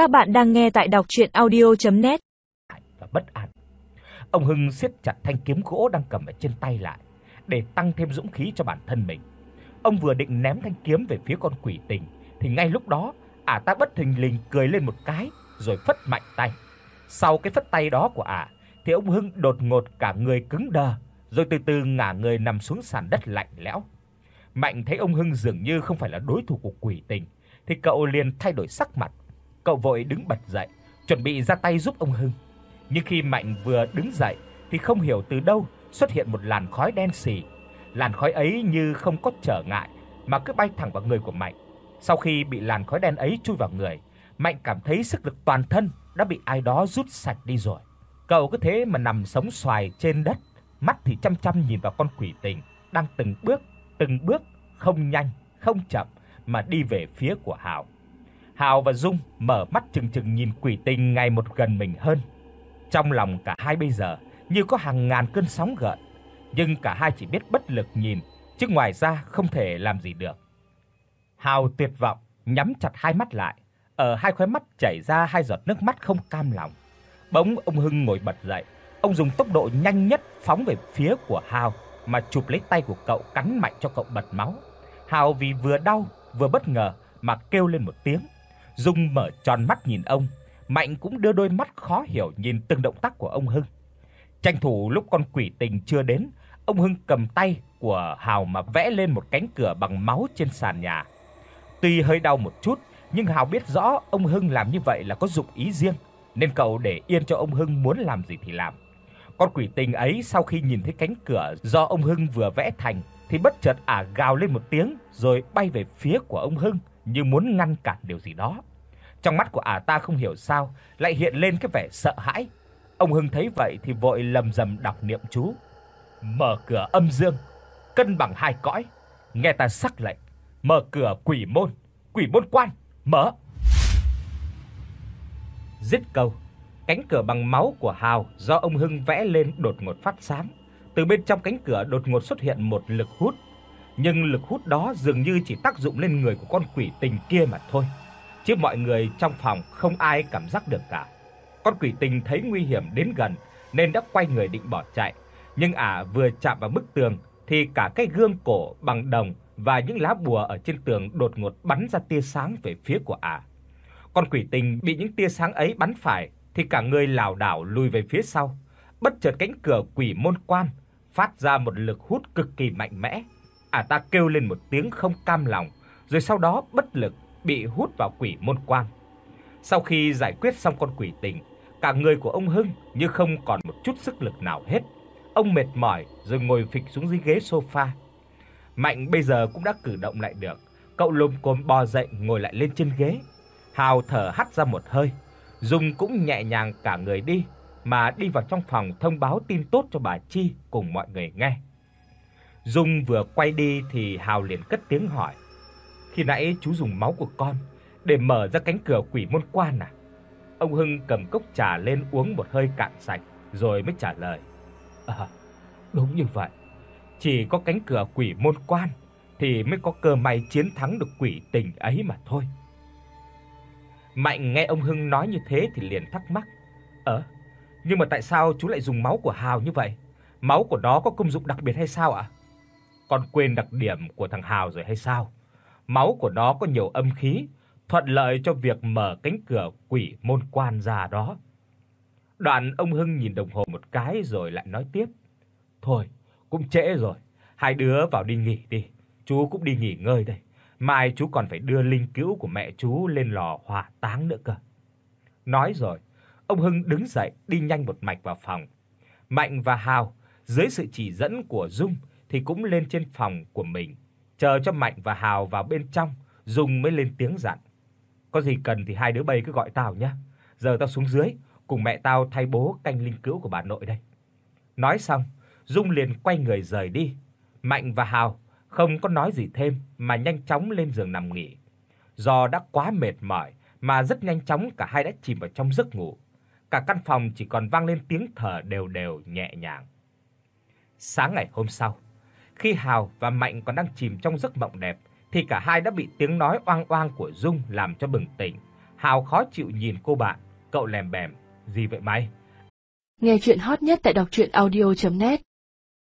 Các bạn đang nghe tại đọc audio net bất an. Ông Hưng siết chặt thanh kiếm gỗ đang cầm ở trên tay lại để tăng thêm dũng khí cho bản thân mình. Ông vừa định ném thanh kiếm về phía con quỷ tình thì ngay lúc đó, ả ta bất thình lình cười lên một cái rồi phất mạnh tay. Sau cái phất tay đó của ả thì ông Hưng đột ngột cả người cứng đờ, rồi từ từ ngả người nằm xuống sàn đất lạnh lẽo. Mạnh thấy ông Hưng dường như không phải là đối thủ của quỷ tình, thì cậu liền thay đổi sắc mặt, Cậu vội đứng bật dậy, chuẩn bị ra tay giúp ông Hưng. Nhưng khi Mạnh vừa đứng dậy thì không hiểu từ đâu xuất hiện một làn khói đen xì Làn khói ấy như không có trở ngại mà cứ bay thẳng vào người của Mạnh. Sau khi bị làn khói đen ấy chui vào người, Mạnh cảm thấy sức lực toàn thân đã bị ai đó rút sạch đi rồi. Cậu cứ thế mà nằm sống xoài trên đất, mắt thì chăm chăm nhìn vào con quỷ tình đang từng bước, từng bước không nhanh, không chậm mà đi về phía của Hạo. Hào và Dung mở mắt trừng trừng nhìn quỷ tinh ngày một gần mình hơn. Trong lòng cả hai bây giờ như có hàng ngàn cơn sóng gợn, nhưng cả hai chỉ biết bất lực nhìn, chứ ngoài ra không thể làm gì được. Hào tuyệt vọng nhắm chặt hai mắt lại, ở hai khóe mắt chảy ra hai giọt nước mắt không cam lòng. Bỗng ông Hưng ngồi bật dậy, ông dùng tốc độ nhanh nhất phóng về phía của Hào mà chụp lấy tay của cậu cắn mạnh cho cậu bật máu. Hào vì vừa đau vừa bất ngờ mà kêu lên một tiếng. Dung mở tròn mắt nhìn ông, Mạnh cũng đưa đôi mắt khó hiểu nhìn từng động tác của ông Hưng. Tranh thủ lúc con quỷ tình chưa đến, ông Hưng cầm tay của Hào mà vẽ lên một cánh cửa bằng máu trên sàn nhà. Tuy hơi đau một chút, nhưng Hào biết rõ ông Hưng làm như vậy là có dụng ý riêng, nên cậu để yên cho ông Hưng muốn làm gì thì làm. Con quỷ tình ấy sau khi nhìn thấy cánh cửa do ông Hưng vừa vẽ thành thì bất chợt ả gào lên một tiếng rồi bay về phía của ông Hưng như muốn ngăn cản điều gì đó. Trong mắt của ả ta không hiểu sao lại hiện lên cái vẻ sợ hãi. Ông Hưng thấy vậy thì vội lầm rầm đọc niệm chú. Mở cửa âm dương, cân bằng hai cõi, nghe ta sắc lệnh, mở cửa quỷ môn, quỷ môn quan, mở. Dứt câu, cánh cửa bằng máu của Hào do ông Hưng vẽ lên đột ngột phát sáng. Từ bên trong cánh cửa đột ngột xuất hiện một lực hút, nhưng lực hút đó dường như chỉ tác dụng lên người của con quỷ tình kia mà thôi chứ mọi người trong phòng không ai cảm giác được cả. Con quỷ tinh thấy nguy hiểm đến gần nên đã quay người định bỏ chạy, nhưng ả vừa chạm vào bức tường thì cả cái gương cổ bằng đồng và những lá bùa ở trên tường đột ngột bắn ra tia sáng về phía của ả. Con quỷ tinh bị những tia sáng ấy bắn phải thì cả người lảo đảo lùi về phía sau. Bất chợt cánh cửa quỷ môn quan phát ra một lực hút cực kỳ mạnh mẽ. Ả ta kêu lên một tiếng không cam lòng, rồi sau đó bất lực bị hút vào quỷ môn quan. Sau khi giải quyết xong con quỷ tình, cả người của ông Hưng như không còn một chút sức lực nào hết. Ông mệt mỏi rồi ngồi phịch xuống dưới ghế sofa. Mạnh bây giờ cũng đã cử động lại được, cậu lồm cồm bò dậy ngồi lại lên trên ghế. Hào thở hắt ra một hơi, Dung cũng nhẹ nhàng cả người đi mà đi vào trong phòng thông báo tin tốt cho bà Chi cùng mọi người nghe. Dung vừa quay đi thì Hào liền cất tiếng hỏi: khi nãy chú dùng máu của con để mở ra cánh cửa quỷ môn quan à? Ông Hưng cầm cốc trà lên uống một hơi cạn sạch rồi mới trả lời. À, đúng như vậy. Chỉ có cánh cửa quỷ môn quan thì mới có cơ may chiến thắng được quỷ tình ấy mà thôi. Mạnh nghe ông Hưng nói như thế thì liền thắc mắc. "Ờ, nhưng mà tại sao chú lại dùng máu của Hào như vậy? Máu của nó có công dụng đặc biệt hay sao ạ?" À? "Con quên đặc điểm của thằng Hào rồi hay sao?" máu của nó có nhiều âm khí, thuận lợi cho việc mở cánh cửa quỷ môn quan ra đó. Đoạn ông Hưng nhìn đồng hồ một cái rồi lại nói tiếp: "Thôi, cũng trễ rồi, hai đứa vào đi nghỉ đi, chú cũng đi nghỉ ngơi đây. Mai chú còn phải đưa linh cữu của mẹ chú lên lò hỏa táng nữa cơ." Nói rồi, ông Hưng đứng dậy đi nhanh một mạch vào phòng. Mạnh và Hào dưới sự chỉ dẫn của Dung thì cũng lên trên phòng của mình chờ cho Mạnh và Hào vào bên trong, Dung mới lên tiếng dặn. Có gì cần thì hai đứa bay cứ gọi tao nhé. Giờ tao xuống dưới cùng mẹ tao thay bố canh linh cữu của bà nội đây. Nói xong, Dung liền quay người rời đi. Mạnh và Hào không có nói gì thêm mà nhanh chóng lên giường nằm nghỉ. Do đã quá mệt mỏi mà rất nhanh chóng cả hai đã chìm vào trong giấc ngủ. Cả căn phòng chỉ còn vang lên tiếng thở đều đều nhẹ nhàng. Sáng ngày hôm sau, khi Hào và Mạnh còn đang chìm trong giấc mộng đẹp thì cả hai đã bị tiếng nói oang oang của Dung làm cho bừng tỉnh. Hào khó chịu nhìn cô bạn, cậu lèm bèm, "Gì vậy mày?" Nghe truyện hot nhất tại doctruyenaudio.net